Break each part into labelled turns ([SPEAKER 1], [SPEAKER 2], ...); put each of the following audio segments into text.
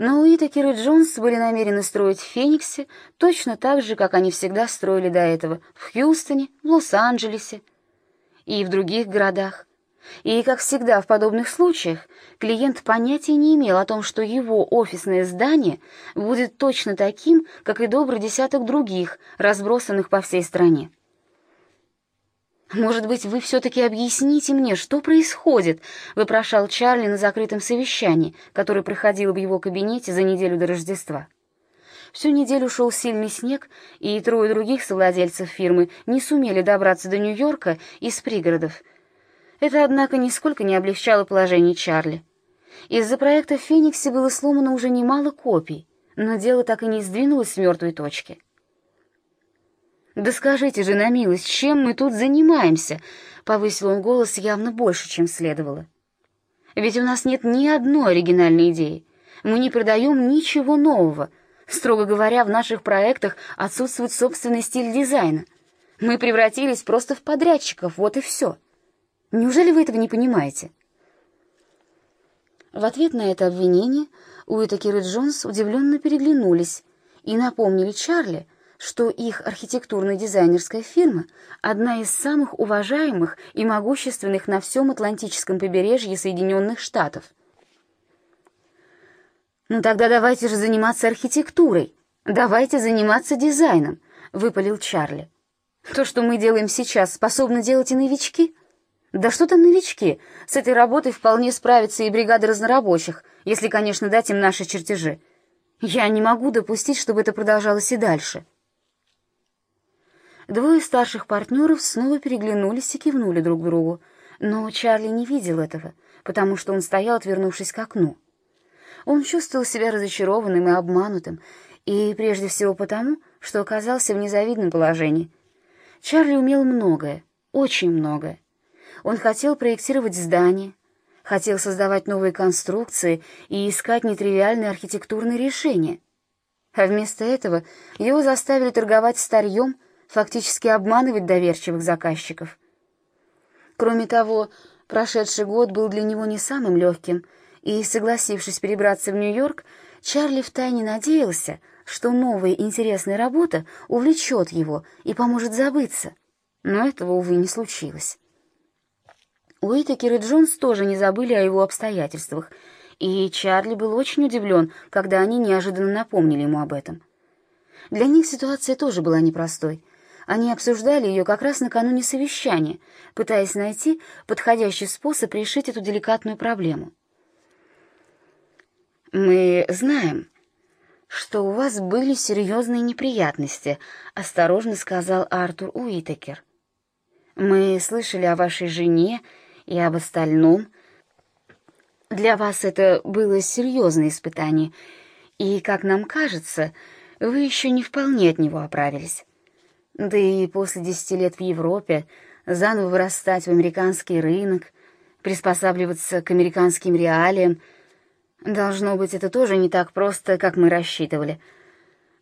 [SPEAKER 1] Но Уитакер и Джонс были намерены строить в Фениксе точно так же, как они всегда строили до этого в Хьюстоне, в Лос-Анджелесе и в других городах. И, как всегда в подобных случаях, клиент понятия не имел о том, что его офисное здание будет точно таким, как и добрый десяток других, разбросанных по всей стране. «Может быть, вы все-таки объясните мне, что происходит?» — вопрошал Чарли на закрытом совещании, которое проходило в его кабинете за неделю до Рождества. Всю неделю шел сильный снег, и трое других совладельцев фирмы не сумели добраться до Нью-Йорка из пригородов. Это, однако, нисколько не облегчало положение Чарли. Из-за проекта Фениксе было сломано уже немало копий, но дело так и не сдвинулось с мертвой точки. «Да скажите же, на милость, чем мы тут занимаемся?» — повысил он голос явно больше, чем следовало. «Ведь у нас нет ни одной оригинальной идеи. Мы не продаем ничего нового. Строго говоря, в наших проектах отсутствует собственный стиль дизайна. Мы превратились просто в подрядчиков, вот и все. Неужели вы этого не понимаете?» В ответ на это обвинение Уитакер и Джонс удивленно переглянулись и напомнили Чарли, что их архитектурно-дизайнерская фирма — одна из самых уважаемых и могущественных на всем Атлантическом побережье Соединенных Штатов. «Ну тогда давайте же заниматься архитектурой, давайте заниматься дизайном», — выпалил Чарли. «То, что мы делаем сейчас, способны делать и новички?» «Да что там новички? С этой работой вполне справится и бригада разнорабочих, если, конечно, дать им наши чертежи. Я не могу допустить, чтобы это продолжалось и дальше». Двое старших партнеров снова переглянулись и кивнули друг другу, но Чарли не видел этого, потому что он стоял, отвернувшись к окну. Он чувствовал себя разочарованным и обманутым, и прежде всего потому, что оказался в незавидном положении. Чарли умел многое, очень многое. Он хотел проектировать здания, хотел создавать новые конструкции и искать нетривиальные архитектурные решения. А вместо этого его заставили торговать старьем, фактически обманывать доверчивых заказчиков. Кроме того, прошедший год был для него не самым легким, и, согласившись перебраться в Нью-Йорк, Чарли втайне надеялся, что новая интересная работа увлечет его и поможет забыться. Но этого, увы, не случилось. Уитакер и Джонс тоже не забыли о его обстоятельствах, и Чарли был очень удивлен, когда они неожиданно напомнили ему об этом. Для них ситуация тоже была непростой — они обсуждали ее как раз накануне совещания, пытаясь найти подходящий способ решить эту деликатную проблему. «Мы знаем, что у вас были серьезные неприятности», — осторожно сказал Артур Уитакер. «Мы слышали о вашей жене и об остальном. Для вас это было серьезное испытание, и, как нам кажется, вы еще не вполне от него оправились». Да и после десяти лет в Европе заново вырастать в американский рынок, приспосабливаться к американским реалиям, должно быть, это тоже не так просто, как мы рассчитывали.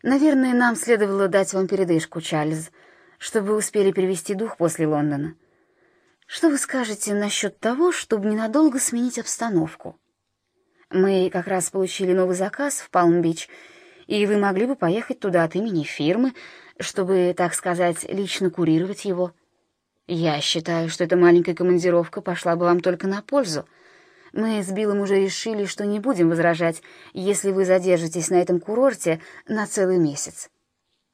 [SPEAKER 1] Наверное, нам следовало дать вам передышку, Чарльз, чтобы успели перевести дух после Лондона. Что вы скажете насчет того, чтобы ненадолго сменить обстановку? Мы как раз получили новый заказ в Палм-Бич, и вы могли бы поехать туда от имени фирмы, чтобы, так сказать, лично курировать его. Я считаю, что эта маленькая командировка пошла бы вам только на пользу. Мы с Биллом уже решили, что не будем возражать, если вы задержитесь на этом курорте на целый месяц.